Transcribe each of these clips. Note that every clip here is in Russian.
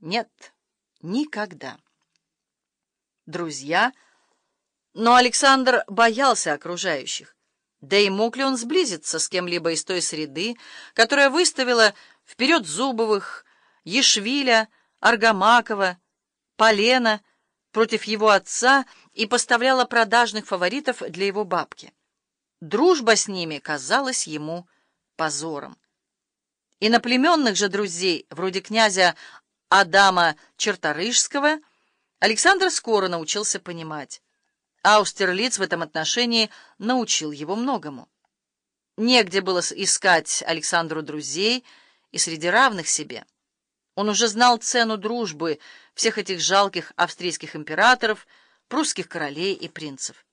Нет, никогда. Друзья... Но Александр боялся окружающих. Да и мог ли он сблизиться с кем-либо из той среды, которая выставила вперед Зубовых, Ешвиля, Аргамакова, Полена против его отца и поставляла продажных фаворитов для его бабки? Дружба с ними казалась ему позором. Иноплеменных же друзей, вроде князя Адама Черторыжского, Александр скоро научился понимать. Аустерлиц в этом отношении научил его многому. Негде было искать Александру друзей и среди равных себе. Он уже знал цену дружбы всех этих жалких австрийских императоров, прусских королей и принцев.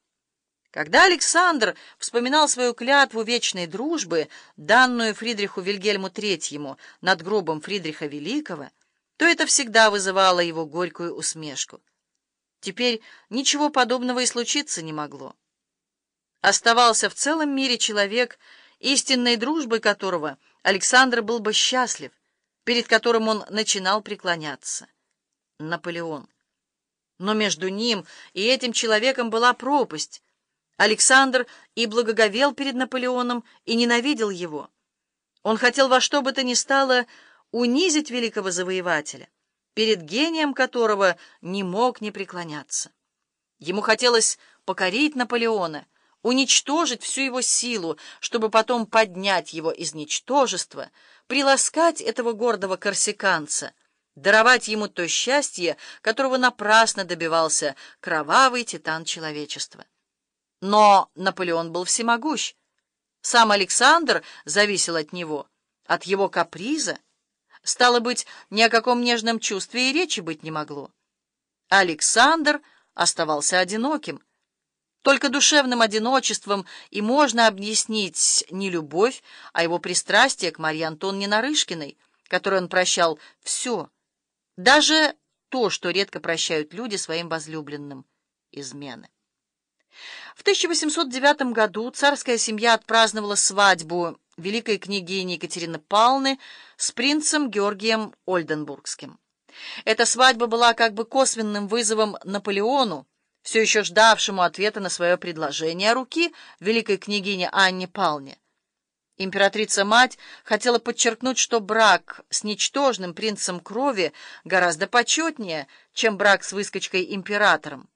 Когда Александр вспоминал свою клятву вечной дружбы, данную Фридриху Вильгельму III над гробом Фридриха Великого, то это всегда вызывало его горькую усмешку. Теперь ничего подобного и случиться не могло. Оставался в целом мире человек, истинной дружбой которого Александр был бы счастлив, перед которым он начинал преклоняться. Наполеон. Но между ним и этим человеком была пропасть. Александр и благоговел перед Наполеоном, и ненавидел его. Он хотел во что бы то ни стало унизить великого завоевателя перед гением которого не мог не преклоняться. Ему хотелось покорить Наполеона, уничтожить всю его силу, чтобы потом поднять его из ничтожества, приласкать этого гордого корсиканца, даровать ему то счастье, которого напрасно добивался кровавый титан человечества. Но Наполеон был всемогущ. Сам Александр зависел от него, от его каприза, Стало быть, ни о каком нежном чувстве и речи быть не могло. Александр оставался одиноким. Только душевным одиночеством и можно объяснить не любовь, а его пристрастие к Марье Антонне Нарышкиной, которой он прощал все, даже то, что редко прощают люди своим возлюбленным — измены. В 1809 году царская семья отпраздновала свадьбу великой княгини Екатерины Павловны с принцем Георгием Ольденбургским. Эта свадьба была как бы косвенным вызовом Наполеону, все еще ждавшему ответа на свое предложение руки великой княгине Анне Павловне. Императрица-мать хотела подчеркнуть, что брак с ничтожным принцем крови гораздо почетнее, чем брак с выскочкой-императором.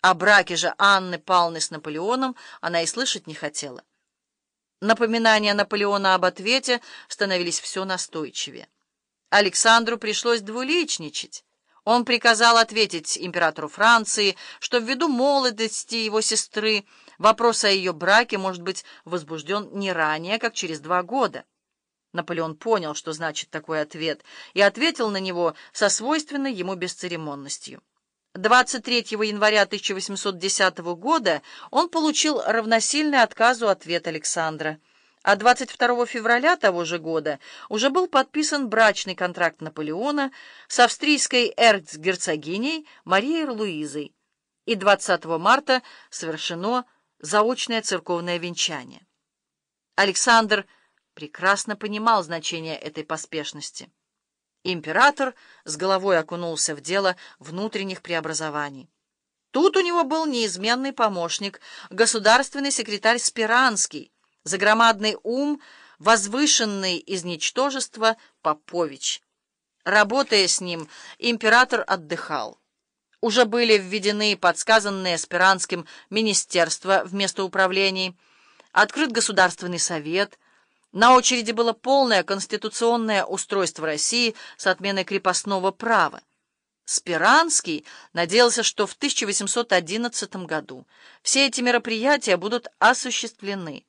О браке же Анны Павловны с Наполеоном она и слышать не хотела. Напоминания Наполеона об ответе становились все настойчивее. Александру пришлось двуличничать. Он приказал ответить императору Франции, что ввиду молодости его сестры вопрос о ее браке может быть возбужден не ранее, как через два года. Наполеон понял, что значит такой ответ, и ответил на него со свойственной ему бесцеремонностью. 23 января 1810 года он получил равносильный отказу ответ Александра, а 22 февраля того же года уже был подписан брачный контракт Наполеона с австрийской эрцгерцогиней Марией Луизой, и 20 марта совершено заочное церковное венчание. Александр прекрасно понимал значение этой поспешности. Император с головой окунулся в дело внутренних преобразований. Тут у него был неизменный помощник, государственный секретарь Спиранский, загромадный ум, возвышенный из ничтожества Попович. Работая с ним, император отдыхал. Уже были введены подсказанные Спиранским министерства вместо управлений, открыт Государственный совет — на очереди было полное конституционное устройство России с отменой крепостного права. Спиранский надеялся, что в 1811 году все эти мероприятия будут осуществлены.